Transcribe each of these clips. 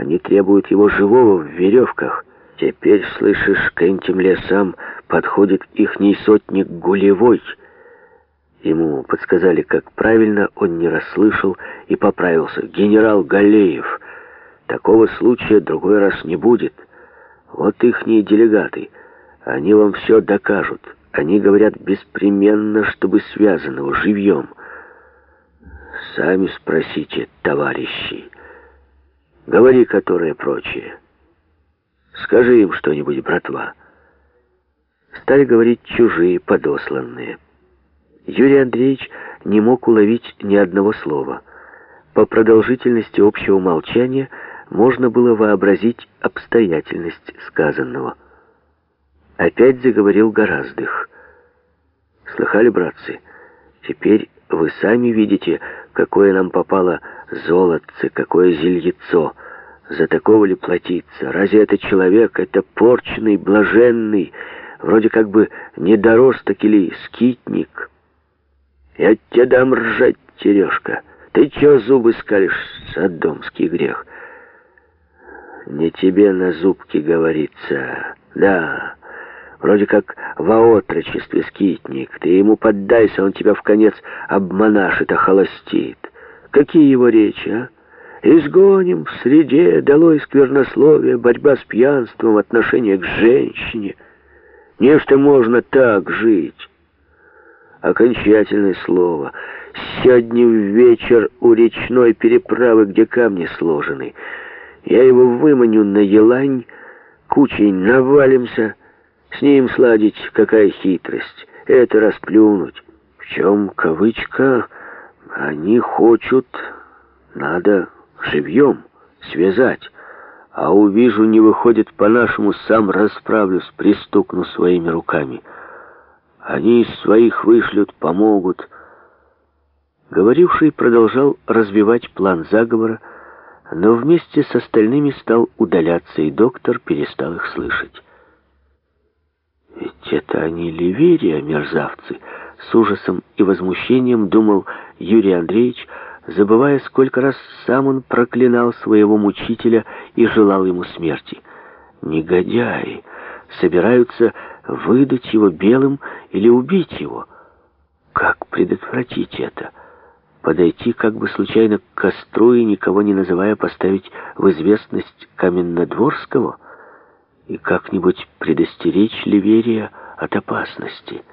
Они требуют его живого в веревках. Теперь, слышишь, к этим лесам подходит ихний сотник Гулевой. Ему подсказали, как правильно, он не расслышал и поправился. Генерал Галеев. Такого случая другой раз не будет. Вот ихние делегаты. Они вам все докажут. Они говорят беспременно, чтобы связанного, живьем. Сами спросите, товарищи. Говори, которые прочие. Скажи им что-нибудь, братва. Стали говорить чужие, подосланные. Юрий Андреевич не мог уловить ни одного слова. По продолжительности общего молчания можно было вообразить обстоятельность сказанного. Опять заговорил Гораздых. «Слыхали, братцы, теперь вы сами видите, какое нам попало золотце, какое зельецо. За такого ли платиться? Разве это человек, это порченный, блаженный, вроде как бы недоросток или скитник? Я тебе дам ржать, Терешка. Ты чё зубы скалишь, садомский грех? Не тебе на зубки говорится, да... Вроде как в отрочестве скитник. Ты ему поддайся, он тебя в конец обманашит, охолостит. Какие его речи, а? Изгоним в среде, долой сквернословие, борьба с пьянством, отношение к женщине. Нечто можно так жить. Окончательное слово. Сегодня вечер у речной переправы, где камни сложены. Я его выманю на елань, кучей навалимся, с ним сладить какая хитрость. Это расплюнуть. В чем кавычка? Они хочут, надо живьем связать. А увижу, не выходит по-нашему, сам расправлюсь, пристукну своими руками. Они из своих вышлют, помогут. Говоривший продолжал развивать план заговора, но вместе с остальными стал удаляться, и доктор перестал их слышать. Ведь это они Ливерия, мерзавцы, с ужасом и возмущением думал Юрий Андреевич, забывая, сколько раз сам он проклинал своего мучителя и желал ему смерти. Негодяи собираются выдать его белым или убить его. Как предотвратить это? Подойти как бы случайно к костру и, никого не называя, поставить в известность Каменнодворского — и как-нибудь предостеречь Ливерия от опасности.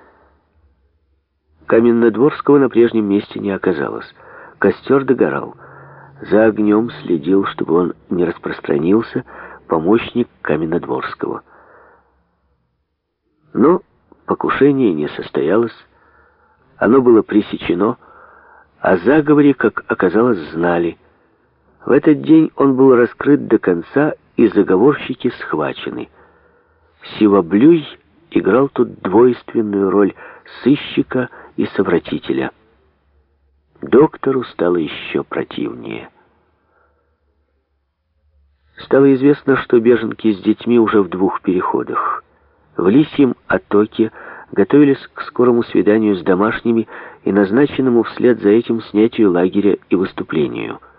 Каменнодворского на прежнем месте не оказалось. Костер догорал. За огнем следил, чтобы он не распространился, помощник Каменнодворского. Но покушение не состоялось, оно было пресечено, а заговоре, как оказалось, знали. В этот день он был раскрыт до конца и заговорщики схвачены. Сивоблюй играл тут двойственную роль сыщика и совратителя. Доктору стало еще противнее. Стало известно, что беженки с детьми уже в двух переходах. В Лисьем оттоке готовились к скорому свиданию с домашними и назначенному вслед за этим снятию лагеря и выступлению –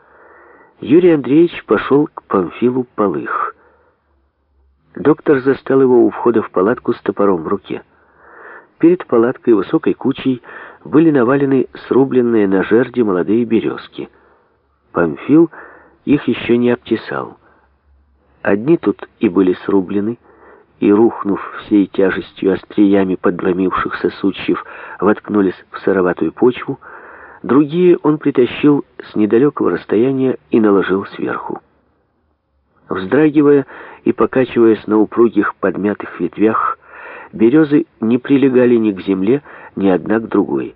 Юрий Андреевич пошел к Памфилу Полых. Доктор застал его у входа в палатку с топором в руке. Перед палаткой высокой кучей были навалены срубленные на жерди молодые березки. Памфил их еще не обтесал. Одни тут и были срублены, и, рухнув всей тяжестью остриями подломившихся сучьев, воткнулись в сыроватую почву, Другие он притащил с недалекого расстояния и наложил сверху. Вздрагивая и покачиваясь на упругих подмятых ветвях, березы не прилегали ни к земле, ни одна к другой.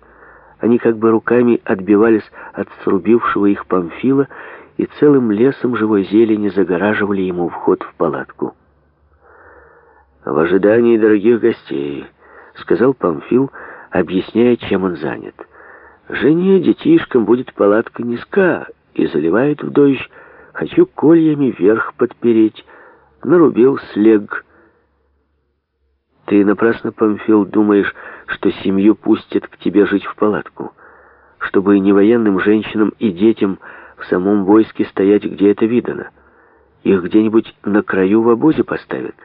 Они как бы руками отбивались от срубившего их памфила и целым лесом живой зелени загораживали ему вход в палатку. «В ожидании дорогих гостей», — сказал Памфил, объясняя, чем он занят. Жене, детишкам будет палатка низка и заливает в дождь. Хочу кольями вверх подпереть. Нарубил слег. Ты напрасно, Памфил, думаешь, что семью пустят к тебе жить в палатку, чтобы не военным женщинам и детям в самом войске стоять, где это видано. Их где-нибудь на краю в обозе поставят.